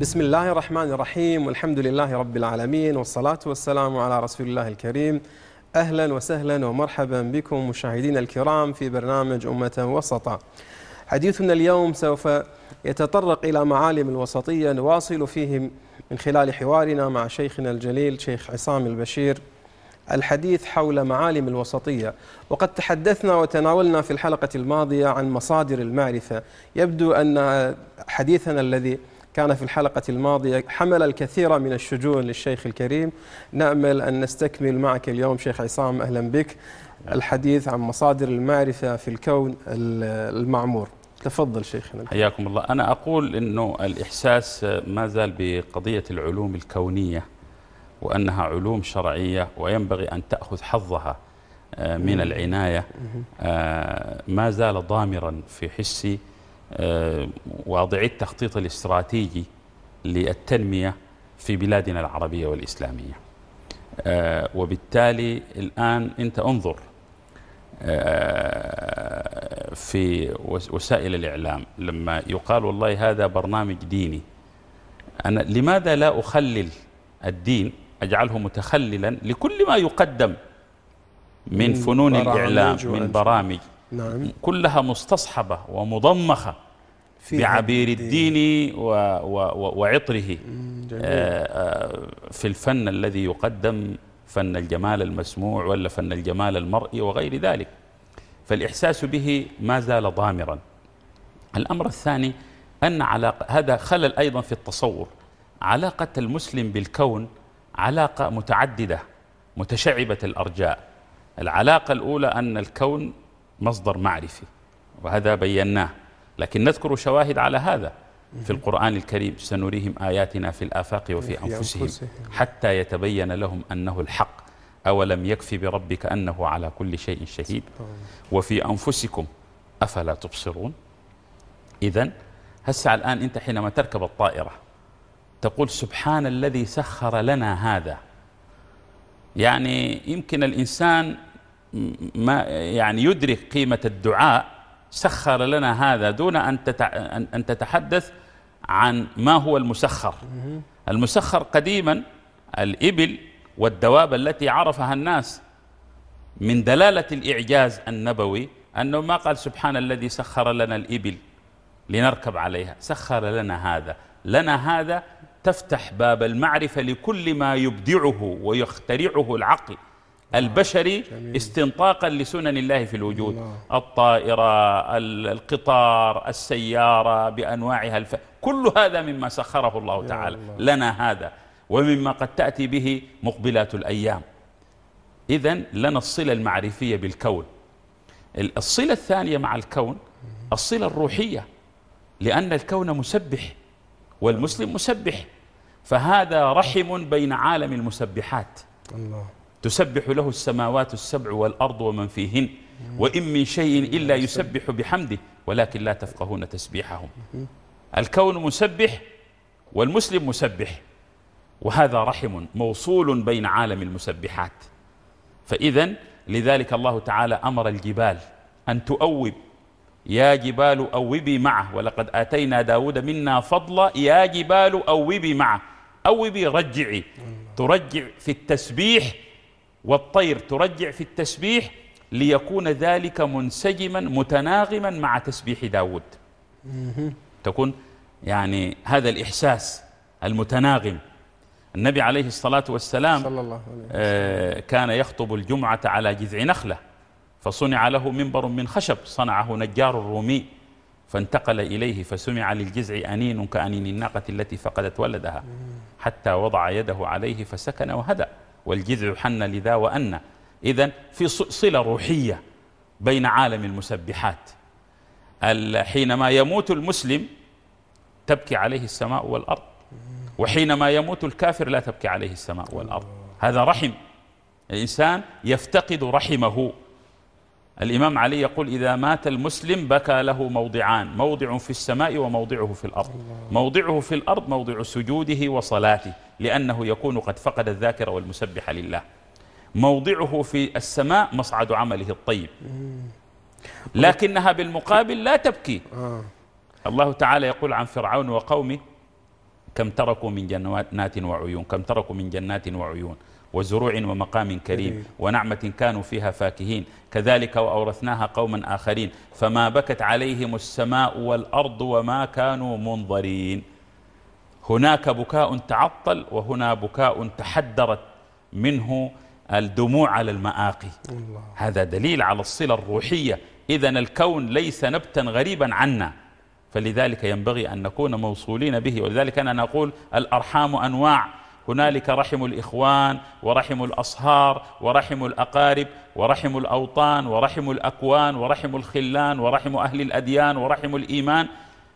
بسم الله الرحمن الرحيم والحمد لله رب العالمين والصلاة والسلام على رسول الله الكريم أهلا وسهلا ومرحبا بكم مشاهدينا الكرام في برنامج أمة وسطا حديثنا اليوم سوف يتطرق إلى معالم الوسطية نواصل فيه من خلال حوارنا مع شيخنا الجليل شيخ عصام البشير الحديث حول معالم الوسطية وقد تحدثنا وتناولنا في الحلقة الماضية عن مصادر المعرفة يبدو أن حديثنا الذي كان في الحلقة الماضية حمل الكثير من الشجون للشيخ الكريم. نأمل أن نستكمل معك اليوم شيخ عصام أهلا بك. الحديث عن مصادر المعرفة في الكون المعمور. تفضل شيخنا. حياكم الله. أنا أقول أنه الإحساس ما زال بقضية العلوم الكونية وأنها علوم شرعية وينبغي أن تأخذ حظها آه، من العناية آه، ما زال ضامرا في حسي. واضعي التخطيط الاستراتيجي للتنمية في بلادنا العربية والإسلامية. وبالتالي الآن أنت انظر في وسائل الإعلام لما يقال والله هذا برنامج ديني. أنا لماذا لا أخلل الدين أجعله متخللا لكل ما يقدم من فنون الإعلام من برامج؟ نعم. كلها مستصحبة ومضمخة بعبير الدين. و و وعطره. آه، آه، في الفن الذي يقدم فن الجمال المسموع ولا فن الجمال المرئي وغير ذلك. فالإحساس به ما زال ضامرا. الأمر الثاني أن علاقة هذا خلل أيضا في التصور. علاقة المسلم بالكون علاقة متعددة متشعبة الأرجاء. العلاقة الأولى أن الكون مصدر معرفي وهذا بيناه. لكن نذكر شواهد على هذا في القرآن الكريم سنريهم آياتنا في الآفاق وفي أنفسهم حتى يتبين لهم أنه الحق. أولم يكفي بربك أنه على كل شيء شهيد؟ وفي أنفسكم أفلا تبصرون؟ إذا هسه الآن أنت حينما تركب الطائرة تقول سبحان الذي سخر لنا هذا. يعني يمكن الإنسان ما يعني يدرك قيمة الدعاء. سخر لنا هذا دون أن تتحدث عن ما هو المسخر. المسخر قديما الإبل والدواب التي عرفها الناس من دلالة الإعجاز النبوي أنه ما قال سبحان الذي سخر لنا الإبل لنركب عليها. سخر لنا هذا. لنا هذا تفتح باب المعرفة لكل ما يبدعه ويخترعه العقل. البشري استنطاقا لسنن الله في الوجود. الطائرة القطار السيارة بأنواعها الف... كل هذا مما سخره الله تعالى. لنا هذا ومما قد تأتي به مقبلات الأيام. إذا لنا الصلة المعرفية بالكون. الصلة الثانية مع الكون الصلة الروحية لأن الكون مسبح والمسلم مسبح. فهذا رحم بين عالم المسبحات. الله. تسبح له السماوات السبع والأرض ومن فيهن وإن من شيء إلا يسبح بحمده ولكن لا تفقهون تسبيحهم. الكون مسبح والمسلم مسبح وهذا رحم موصول بين عالم المسبحات. فإذا لذلك الله تعالى أمر الجبال أن تؤوب. يا جبال أوبي معه ولقد آتينا داود منا فضلا يا جبال أوبي معه أوبي رجعي. ترجع في التسبيح والطير ترجع في التسبيح ليكون ذلك منسجما متناغما مع تسبيح داود. تكون يعني هذا الإحساس المتناغم. النبي عليه الصلاة والسلام صلى الله عليه وسلم. آه، كان يخطب الجمعة على جذع نخلة فصنع له منبر من خشب صنعه نجار الرومي فانتقل إليه فسمع للجزع أنين كأنين الناقة التي فقدت ولدها حتى وضع يده عليه فسكن وهدأ. والجذع حن لذا وأن. إذا في صلة روحية بين عالم المسبحات. حينما يموت المسلم تبكي عليه السماء والأرض. وحينما يموت الكافر لا تبكي عليه السماء والأرض. هذا رحم. الإنسان يفتقد رحمه. الإمام علي يقول إذا مات المسلم بكى له موضعان. موضع في السماء وموضعه في الأرض. موضعه في الأرض موضع سجوده وصلاته. لأنه يكون قد فقد الذاكرة والمسبح لله. موضعه في السماء مصعد عمله الطيب. لكنها بالمقابل لا تبكي. الله تعالى يقول عن فرعون وقومه كم تركوا من جنات وعيون كم تركوا من جنات وعيون وزروع ومقام كريم ونعمة كانوا فيها فاكهين. كذلك وأورثناها قوما آخرين. فما بكت عليهم السماء والأرض وما كانوا منظرين. هناك بكاء تعطل وهنا بكاء تحدرت منه الدموع على المآقي. الله. هذا دليل على الصلة الروحية. إذا الكون ليس نبتا غريبا عنا. فلذلك ينبغي أن نكون موصولين به. ولذلك أنا نقول الأرحام أنواع. هنالك رحم الإخوان ورحم الأصهار ورحم الأقارب ورحم الأوطان ورحم الأكوان ورحم الخلان ورحم أهل الأديان ورحم الإيمان.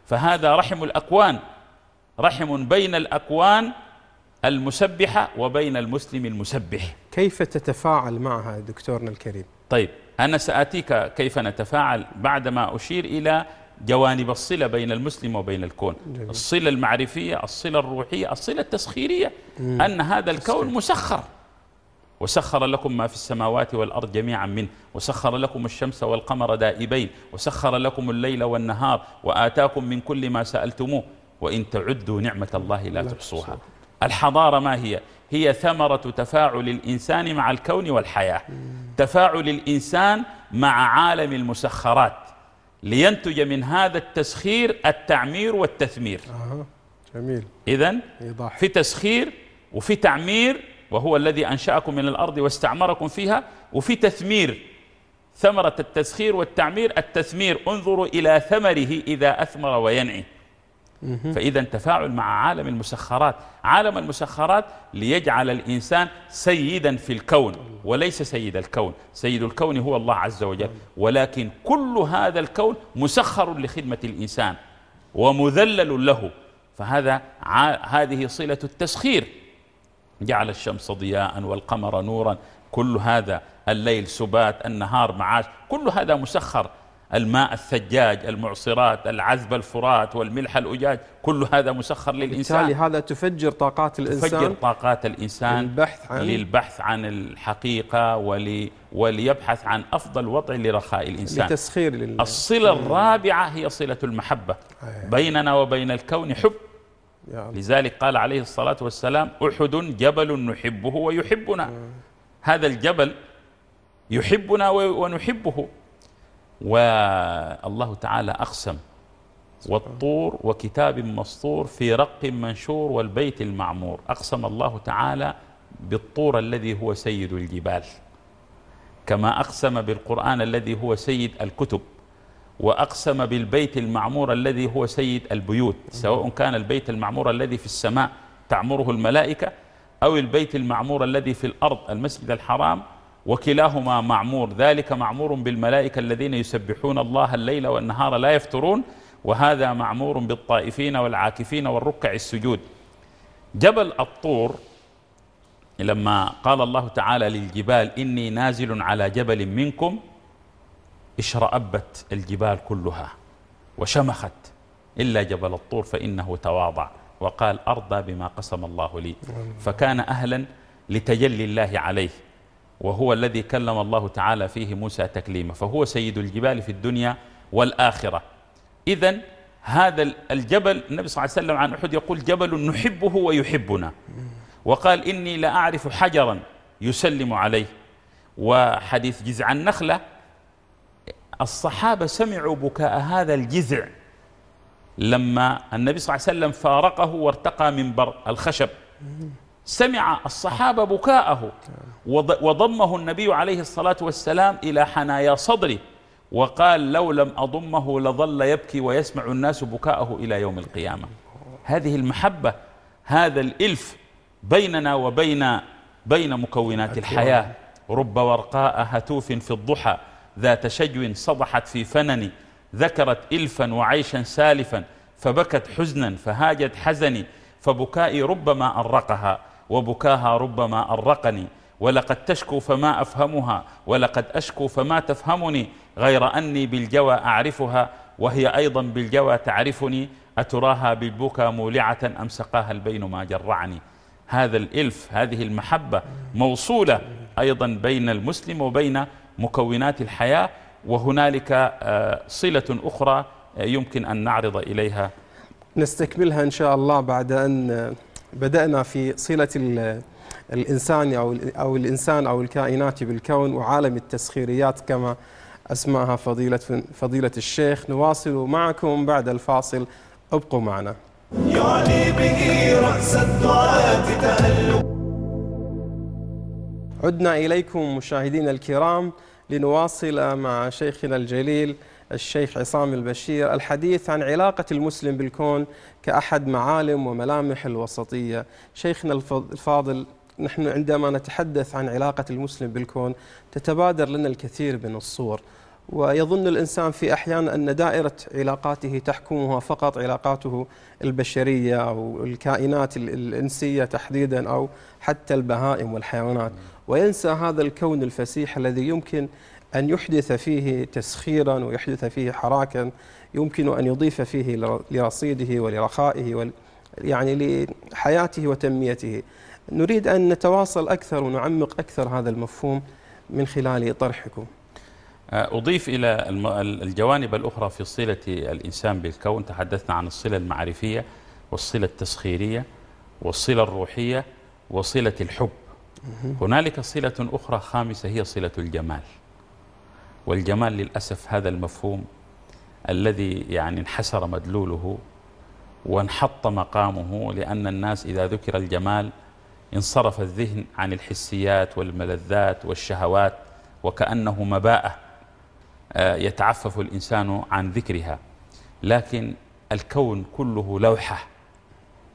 فهذا رحم الأكوان. رحم بين الأكوان المسبحة وبين المسلم المسبح. كيف تتفاعل معها دكتورنا الكريم؟ طيب أنا سآتيك كيف نتفاعل بعدما أشير إلى جوانب الصلة بين المسلم وبين الكون. جميل. الصلة المعرفية الصلة الروحية الصلة التسخيرية. مم. أن هذا الكون مسخر. وسخر لكم ما في السماوات والأرض جميعا منه. وسخر لكم الشمس والقمر دائبين. وسخر لكم الليل والنهار. وآتاكم من كل ما سألتموه. وإن تعدوا نعمة الله لا تحصوها. الحضارة ما هي؟ هي ثمرة تفاعل الإنسان مع الكون والحياة. تفاعل الإنسان مع عالم المسخرات. لينتج من هذا التسخير التعمير والتثمير. آه. جميل. إذن في تسخير وفي تعمير وهو الذي أنشأكم من الأرض واستعمركم فيها وفي تثمير. ثمرة التسخير والتعمير التثمير انظروا إلى ثمره إذا أثمر وينعي. فإذا تفاعل مع عالم المسخرات. عالم المسخرات ليجعل الإنسان سيدا في الكون وليس سيد الكون. سيد الكون هو الله عز وجل. ولكن كل هذا الكون مسخر لخدمة الإنسان ومذلل له. فهذا هذه صلة التسخير. جعل الشمس ضياء والقمر نورا. كل هذا الليل سبات النهار معاش. كل هذا مسخر. الماء الثجاج المعصرات العذب الفرات والملح الأجاج كل هذا مسخر للإنسان. بالتالي هذا تفجر طاقات الإنسان تفجر طاقات الإنسان للبحث عن للبحث عن الحقيقة ولي وليبحث عن أفضل وضع لرخاء الإنسان. لتسخير لله الصلة الرابعة هي صلة المحبة. بيننا وبين الكون حب. لذلك قال عليه الصلاة والسلام أحد جبل نحبه ويحبنا. هذا الجبل يحبنا ونحبه. والله تعالى أقسم والطور وكتاب مسطور في رق منشور والبيت المعمور. أقسم الله تعالى بالطور الذي هو سيد الجبال كما أقسم بالقرآن الذي هو سيد الكتب وأقسم بالبيت المعمور الذي هو سيد البيوت سواء كان البيت المعمور الذي في السماء تعمره الملائكة أو البيت المعمور الذي في الأرض المسجد الحرام وكلاهما معمور. ذلك معمور بالملائكة الذين يسبحون الله الليل والنهار لا يفترون وهذا معمور بالطائفين والعاكفين والركع السجود. جبل الطور لما قال الله تعالى للجبال إني نازل على جبل منكم اشرأبت الجبال كلها وشمخت إلا جبل الطور فإنه تواضع. وقال أرضى بما قسم الله لي. فكان أهلا لتجلي الله عليه. وهو الذي كلم الله تعالى فيه موسى تكليما فهو سيد الجبال في الدنيا والآخرة. إذا هذا الجبل النبي صلى الله عليه وسلم عن أحد يقول جبل نحبه ويحبنا. وقال إني لأعرف حجرا يسلم عليه. وحديث جزع النخلة الصحابة سمعوا بكاء هذا الجذع لما النبي صلى الله عليه وسلم فارقه وارتقى منبر الخشب. سمع الصحابة بكاءه. وضمه النبي عليه الصلاة والسلام إلى حنايا صدره وقال لو لم أضمه لظل يبكي ويسمع الناس بكاءه إلى يوم القيامة. هذه المحبة هذا الإلف بيننا وبين بين مكونات الحياة. رب ورقاء هتوف في الضحى ذات شجو صبحت في فنن ذكرت إلفا وعيشا سالفا فبكت حزنا فهاجت حزني فبكائي ربما أرقها. وبكاها ربما أرقني. ولقد تشكو فما أفهمها. ولقد أشكو فما تفهمني. غير أني بالجوى أعرفها. وهي أيضا بالجوى تعرفني. أتراها بالبكى مولعة أم سقاها البين ما جرعني. هذا الإلف هذه المحبة موصولة أيضا بين المسلم وبين مكونات الحياة. وهنالك آه، صلة أخرى آه، يمكن أن نعرض إليها. نستكملها إن شاء الله بعد أن بدأنا في صلة الإنسان أو أو الإنسان أو الكائنات بالكون وعالم التسخيريات كما أسماها فضيلة فضيلة الشيخ. نواصل معكم بعد الفاصل. ابقوا معنا. يعني به رأس الدعاة تألق عدنا إليكم مشاهدينا الكرام. لنواصل مع شيخنا الجليل الشيخ عصام البشير الحديث عن علاقة المسلم بالكون كأحد معالم وملامح الوسطية. شيخنا الفاضل نحن عندما نتحدث عن علاقة المسلم بالكون تتبادر لنا الكثير من الصور ويظن الإنسان في أحيان أن دائرة علاقاته تحكمها فقط علاقاته البشرية أو الكائنات الإنسية تحديدا أو حتى البهائم والحيوانات. وينسى هذا الكون الفسيح الذي يمكن أن يحدث فيه تسخيرا ويحدث فيه حراكا يمكن أن يضيف فيه لرصيده ولرخائه يعني لحياته وتنميته. نريد أن نتواصل أكثر ونعمق أكثر هذا المفهوم من خلال طرحكم. أضيف إلى الجوانب الأخرى في صلة الإنسان بالكون. تحدثنا عن الصلة المعرفية والصلة التسخيرية والصلة الروحية وصلة الحب. هنالك صلة أخرى خامسة هي صلة الجمال. والجمال للأسف هذا المفهوم الذي يعني انحسر مدلوله وانحط مقامه لأن الناس إذا ذكر الجمال انصرف الذهن عن الحسيات والملذات والشهوات وكأنه مباءة آه، يتعفف الإنسان عن ذكرها. لكن الكون كله لوحة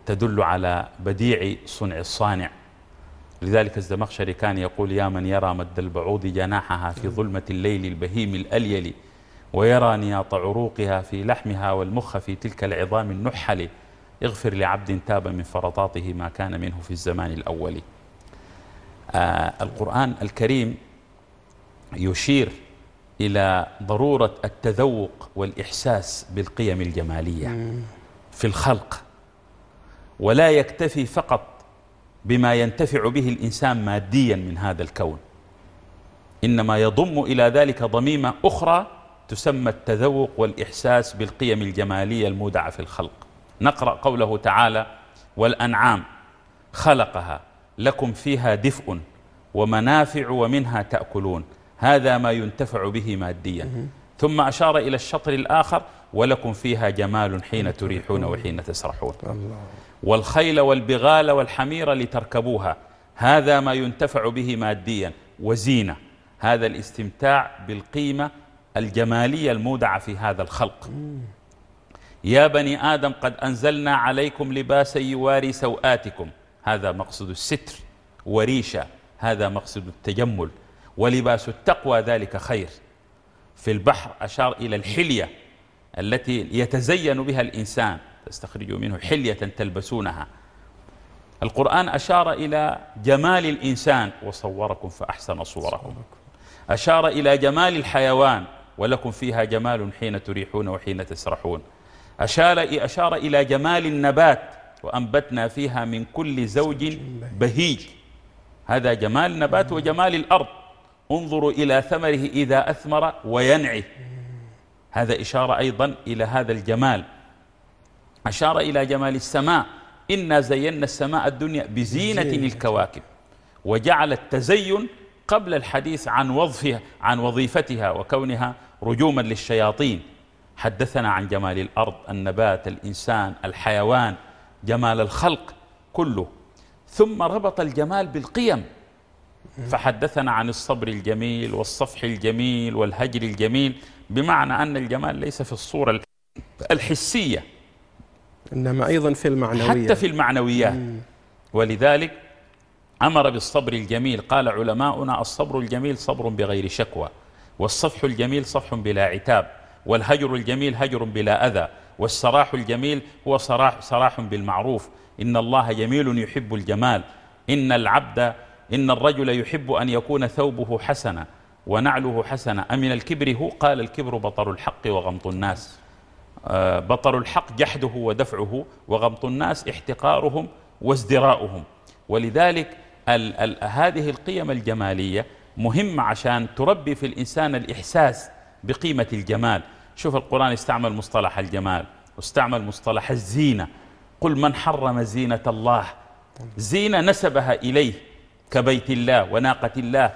تدل على بديع صنع الصانع. لذلك الزمخشري كان يقول يا من يرى مد البعوض جناحها في ظلمة الليل البهيم الأليل ويرى نياط عروقها في لحمها والمخ في تلك العظام النحل اغفر لعبد تاب من فرطاته ما كان منه في الزمان الأول. آه القرآن الكريم يشير إلى ضرورة التذوق والإحساس بالقيم الجمالية في الخلق ولا يكتفي فقط بما ينتفع به الإنسان ماديا من هذا الكون. إنما يضم إلى ذلك ضميمة أخرى تسمى التذوق والإحساس بالقيم الجمالية المودعة في الخلق. نقرأ قوله تعالى والأنعام خلقها لكم فيها دفء ومنافع ومنها تأكلون هذا ما ينتفع به ماديا. ثم أشار إلى الشطر الآخر ولكم فيها جمال حين تريحون وحين تسرحون. والخيل والبغال والحمير لتركبوها. هذا ما ينتفع به ماديا. وزينة. هذا الاستمتاع بالقيمة الجمالية المودعة في هذا الخلق. يا بني آدم قد أنزلنا عليكم لباسا يواري سوآتكم. هذا مقصد الستر. وريشة. هذا مقصد التجمل. ولباس التقوى ذلك خير. في البحر أشار إلى الحلية التي يتزين بها الإنسان. تستخرجوا منه حلية تلبسونها. القرآن أشار إلى جمال الإنسان وصوركم فأحسن صوركم. أشار إلى جمال الحيوان ولكم فيها جمال حين تريحون وحين تسرحون. أشار, أشار إلى جمال النبات وأنبتنا فيها من كل زوج بهيج. هذا جمال النبات وجمال الأرض. انظروا إلى ثمره إذا أثمر وينعي هذا إشارة أيضا إلى هذا الجمال. أشار إلى جمال السماء. إنا زينا السماء الدنيا بزينة الكواكب. وجعل التزين قبل الحديث عن وظفها عن وظيفتها وكونها رجوما للشياطين. حدثنا عن جمال الأرض النبات الإنسان الحيوان جمال الخلق كله. ثم ربط الجمال بالقيم. فحدثنا عن الصبر الجميل والصفح الجميل والهجر الجميل بمعنى أن الجمال ليس في الصورة الحسية. إنما أيضا في المعنويات حتى في المعنويات ولذلك أمر بالصبر الجميل. قال علماؤنا الصبر الجميل صبر بغير شكوى والصفح الجميل صفح بلا عتاب والهجر الجميل هجر بلا أذى والسراح الجميل هو صراح, صراح بالمعروف. إن الله جميل يحب الجمال. إن العبد إن الرجل يحب أن يكون ثوبه حسنا ونعله حسنا. أمن الكبر هو؟ قال الكبر بطر الحق وغمط الناس. آه، بطر الحق جحده ودفعه وغمط الناس احتقارهم وازدراؤهم. ولذلك ال ال هذه القيم الجمالية مهمة عشان تربي في الإنسان الإحساس بقيمة الجمال. شوف القرآن استعمل مصطلح الجمال واستعمل مصطلح الزينة. قل من حرم زينة الله. زينة نسبها إليه كبيت الله وناقة الله.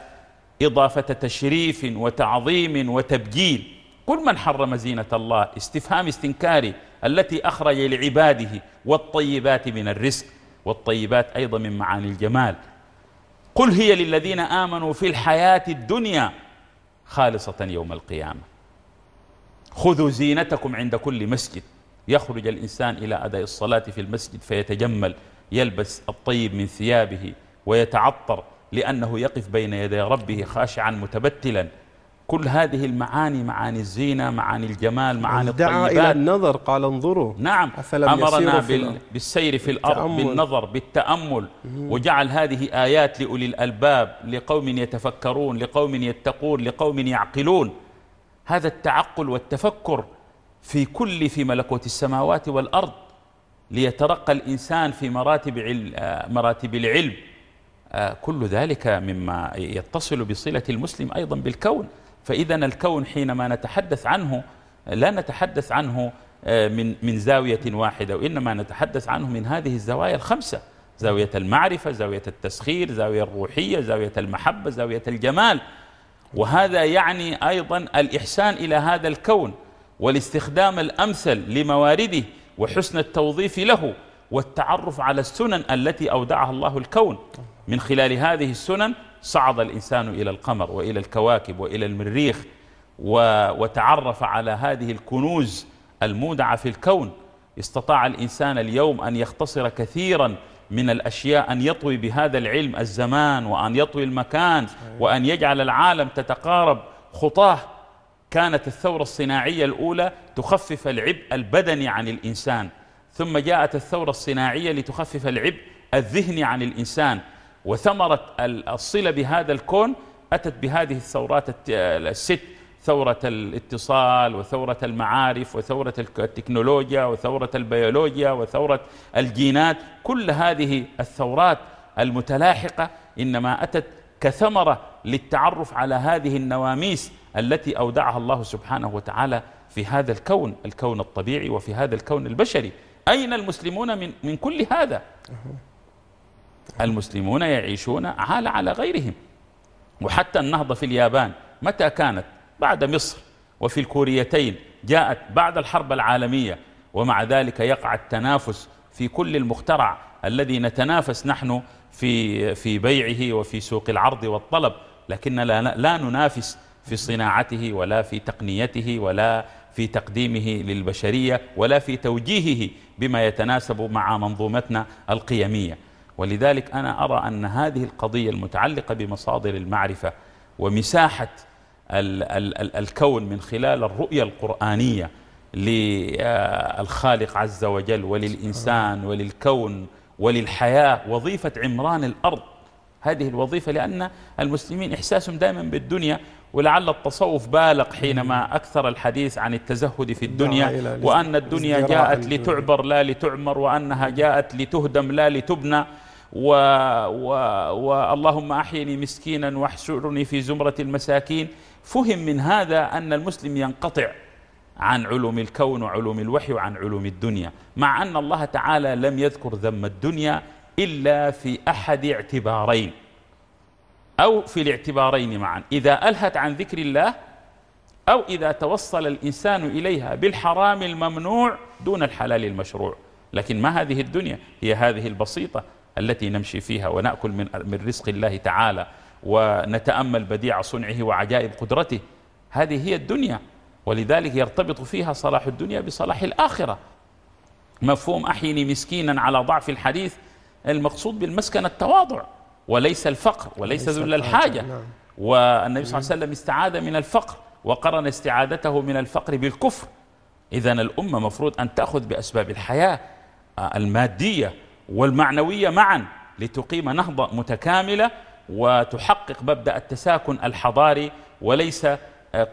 إضافة تشريف وتعظيم وتبجيل. قل من حرم زينة الله؟ استفهام استنكاري التي أخرج لعباده والطيبات من الرزق والطيبات أيضا من معاني الجمال. قل هي للذين آمنوا في الحياة الدنيا خالصة يوم القيامة. خذوا زينتكم عند كل مسجد. يخرج الإنسان إلى أداء الصلاة في المسجد فيتجمل يلبس الطيب من ثيابه ويتعطر لأنه يقف بين يدي ربه خاشعا متبتلا. كل هذه المعاني معاني الزينة معاني الجمال معاني دعا إلى النظر قال انظروا. نعم. أمرنا بال... بالسير في الأرض بالنظر بالتأمل. وجعل هذه آيات لأولي الألباب لقوم يتفكرون لقوم يتقون لقوم يعقلون. هذا التعقل والتفكر في كل في ملكوت السماوات والأرض ليترقى الإنسان في مراتب, آه، مراتب العلم. آه، كل ذلك مما يتصل بصلة المسلم أيضا بالكون. فإذا الكون حينما نتحدث عنه لا نتحدث عنه آه، من من زاوية واحدة وإنما نتحدث عنه من هذه الزوايا الخمسة زاوية المعرفة زاوية التسخير زاوية الروحية زاوية المحبة زاوية الجمال. وهذا يعني أيضا الإحسان إلى هذا الكون والاستخدام الأمثل لموارده وحسن التوظيف له والتعرف على السنن التي أودعها الله الكون. من خلال هذه السنن صعد الإنسان إلى القمر وإلى الكواكب وإلى المريخ وتعرف على هذه الكنوز المودعة في الكون. استطاع الإنسان اليوم أن يختصر كثيرا من الأشياء أن يطوي بهذا العلم الزمان وأن يطوي المكان وأن يجعل العالم تتقارب خطاه. كانت الثورة الصناعية الأولى تخفف العبء البدني عن الإنسان ثم جاءت الثورة الصناعية لتخفف العبء الذهني عن الإنسان. وثمرة الصلة بهذا الكون أتت بهذه الثورات الست ثورة الاتصال وثورة المعارف وثورة التكنولوجيا وثورة البيولوجيا وثورة الجينات. كل هذه الثورات المتلاحقة إنما أتت كثمرة للتعرف على هذه النواميس التي أودعها الله سبحانه وتعالى في هذا الكون الكون الطبيعي وفي هذا الكون البشري. أين المسلمون من, من كل هذا؟ المسلمون يعيشون عال على غيرهم. وحتى النهضة في اليابان متى كانت؟ بعد مصر. وفي الكوريتين جاءت بعد الحرب العالمية. ومع ذلك يقع التنافس في كل المخترع الذي نتنافس نحن في في بيعه وفي سوق العرض والطلب. لكن لا, لا ننافس في صناعته ولا في تقنيته ولا في تقديمه للبشرية ولا في توجيهه بما يتناسب مع منظومتنا القيمية. ولذلك أنا أرى أن هذه القضية المتعلقة بمصادر المعرفة ومساحة ال ال ال الكون من خلال الرؤية القرآنية للخالق عز وجل وللإنسان وللكون وللحياة وظيفة عمران الأرض. هذه الوظيفة لأن المسلمين إحساسهم دائما بالدنيا ولعل التصوف بالغ حينما أكثر الحديث عن التزهد في الدنيا وأن الدنيا جاءت لتعبر لا لتعمر وأنها جاءت لتهدم لا لتبنى. و و واللهم أحيني مسكينا واحشرني في زمرة المساكين. فهم من هذا أن المسلم ينقطع عن علوم الكون وعلوم الوحي وعن علوم الدنيا مع أن الله تعالى لم يذكر ذم الدنيا إلا في أحد اعتبارين أو في الاعتبارين معا إذا ألهت عن ذكر الله أو إذا توصل الإنسان إليها بالحرام الممنوع دون الحلال المشروع. لكن ما هذه الدنيا؟ هي هذه البسيطة. التي نمشي فيها ونأكل من, من رزق الله تعالى ونتأمل بديع صنعه وعجائب قدرته هذه هي الدنيا. ولذلك يرتبط فيها صلاح الدنيا بصلاح الآخرة. مفهوم أحيني مسكينا على ضعف الحديث المقصود بالمسكن التواضع وليس الفقر وليس ذل الحاجة. نعم. والنبي صلى الله عليه وسلم استعاذ من الفقر وقرن استعادته من الفقر بالكفر. إذا الأمة مفروض أن تأخذ بأسباب الحياة المادية والمعنوية معا لتقيم نهضة متكاملة وتحقق مبدأ التساكن الحضاري وليس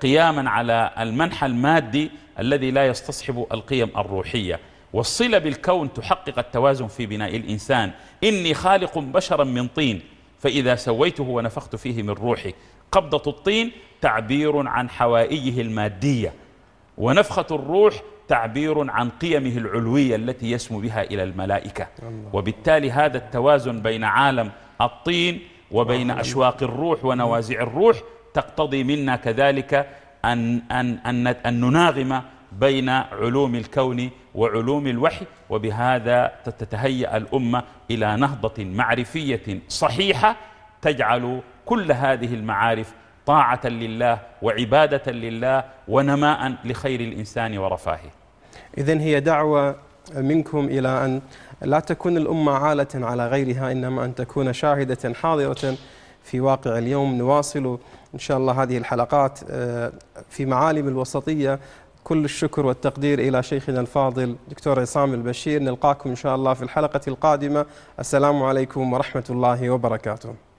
قياما على المنحى المادي الذي لا يستصحب القيم الروحية. والصلة بالكون تحقق التوازن في بناء الإنسان. إني خالق بشرا من طين فإذا سويته ونفخت فيه من روحي. قبضة الطين تعبير عن حوائجه المادية. ونفخة الروح تعبير عن قيمه العلوية التي يسمو بها إلى الملائكة. وبالتالي هذا التوازن بين عالم الطين وبين أشواق الروح ونوازع الروح تقتضي منا كذلك أن, أن, أن, أن نناغم بين علوم الكون وعلوم الوحي. وبهذا تتهيأ الأمة إلى نهضة معرفية صحيحة تجعل كل هذه المعارف طاعة لله وعبادة لله ونماء لخير الإنسان ورفاهه. إذن هي دعوة منكم إلى أن لا تكون الأمة عالة على غيرها إنما أن تكون شاهدة حاضرة في واقع اليوم. نواصل إن شاء الله هذه الحلقات آه، في معالم الوسطية. كل الشكر والتقدير إلى شيخنا الفاضل دكتور عصام البشير. نلقاكم إن شاء الله في الحلقة القادمة. السلام عليكم ورحمة الله وبركاته.